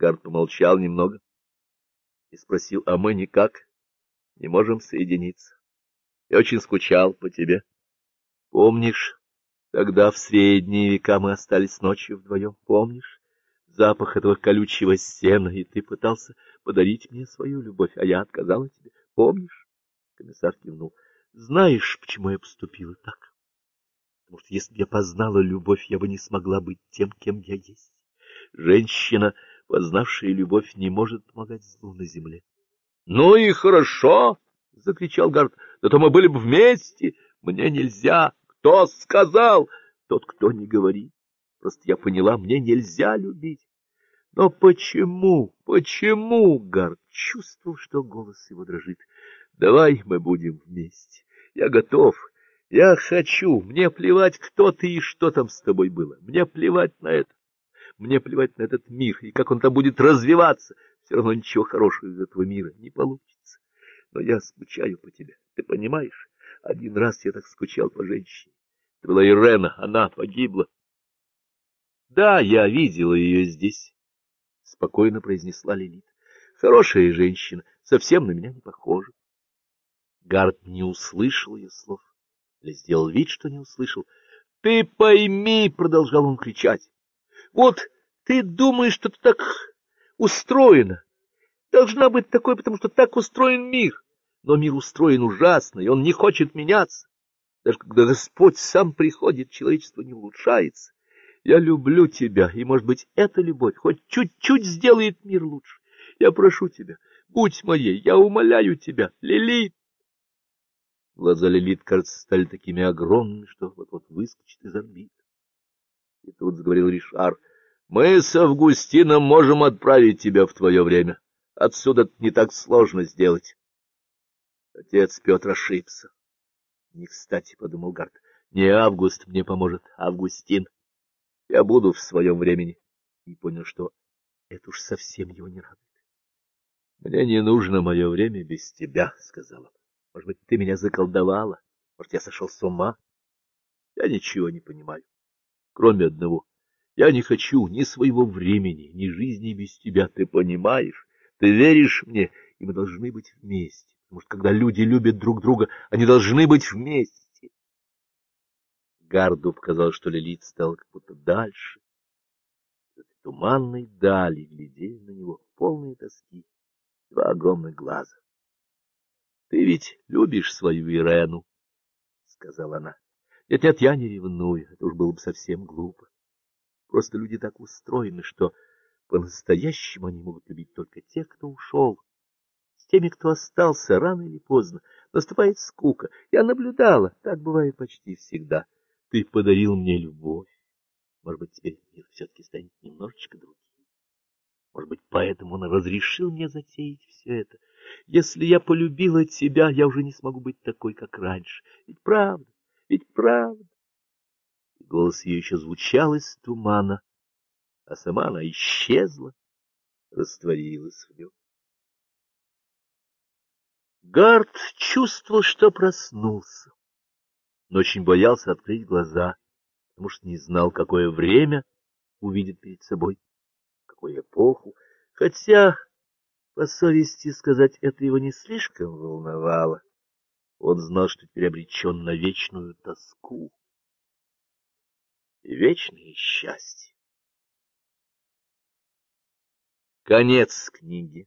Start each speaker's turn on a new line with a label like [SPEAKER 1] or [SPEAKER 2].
[SPEAKER 1] Гард помолчал немного и спросил, а мы никак не можем соединиться. Я очень скучал по тебе. Помнишь, тогда в средние века мы остались ночью вдвоем, помнишь? Запах этого колючего сена, и ты пытался подарить мне свою любовь, а я отказала тебе. Помнишь? Комиссар кивнул. Знаешь, почему я поступила так? Потому что если бы я познала любовь, я бы не смогла быть тем, кем я есть. Женщина, познавшая любовь, не может помогать злу на земле. — Ну и хорошо! — закричал Гард. — Да то мы были бы вместе. Мне нельзя. Кто сказал? Тот, кто не говорит. Просто я поняла, мне нельзя любить. Но почему, почему? Гард чувствовал, что голос его дрожит. Давай мы будем вместе. Я готов. Я хочу. Мне плевать, кто ты и что там с тобой было. Мне плевать на это. Мне плевать на этот мир и как он там будет развиваться. Все равно ничего хорошего из этого мира не получится. Но я скучаю по тебе. Ты понимаешь? Один раз я так скучал по женщине. Это была Ирена. Она погибла. Да, я видела ее здесь. Спокойно произнесла Лилит. Хорошая женщина, совсем на меня не похожа. Гард не услышал ее слов, или сделал вид, что не услышал. — Ты пойми, — продолжал он кричать, — вот ты думаешь, что ты так устроена. Должна быть такой, потому что так устроен мир. Но мир устроен ужасно, и он не хочет меняться. Даже когда Господь сам приходит, человечество не улучшается. Я люблю тебя, и, может быть, эта любовь хоть чуть-чуть сделает мир лучше. Я прошу тебя, будь моей, я умоляю тебя, Лилит. Глаза Лилит, кажется, стали такими огромными, что вот-вот выскочит из орбит. И тут заговорил Ришар. — Мы с Августином можем отправить тебя в твое время. Отсюда не так сложно сделать. Отец Петр ошибся. Не кстати, — подумал Гард. Не Август мне поможет, а Августин. Я буду в своем времени. И понял, что это уж совсем его не радует. — Мне не нужно мое время без тебя, — сказала. Может быть, ты меня заколдовала? Может, я сошел с ума? Я ничего не понимаю, кроме одного. Я не хочу ни своего времени, ни жизни без тебя, ты понимаешь? Ты веришь мне, и мы должны быть вместе. Потому что когда люди любят друг друга, они должны быть вместе. Гарду показалось, что Лилит стала как будто дальше. Этой туманной дали глядели на него полные тоски два огромных глаза. Ты ведь любишь свою Ирену, — сказала она. Нет, нет, я не ревную, это уж было бы совсем глупо. Просто люди так устроены, что по-настоящему они могут любить только тех, кто ушел. С теми, кто остался, рано или поздно наступает скука. Я наблюдала, так бывает почти всегда. Ты подарил мне любовь. Может быть, теперь мир все-таки станет немножечко другим. Может быть, поэтому он разрешил мне затеять все это. Если я полюбила тебя, я уже не смогу быть такой, как раньше. Ведь правда, ведь правда. Голос ее еще звучал из тумана, а сама она исчезла, растворилась в нем. Гард чувствовал, что проснулся, но очень боялся открыть глаза, потому что не знал, какое время увидит перед собой какую эпоху, хотя, по совести сказать, это его не слишком волновало. Он знал, что теперь обречен на вечную тоску и вечное счастье. Конец книги.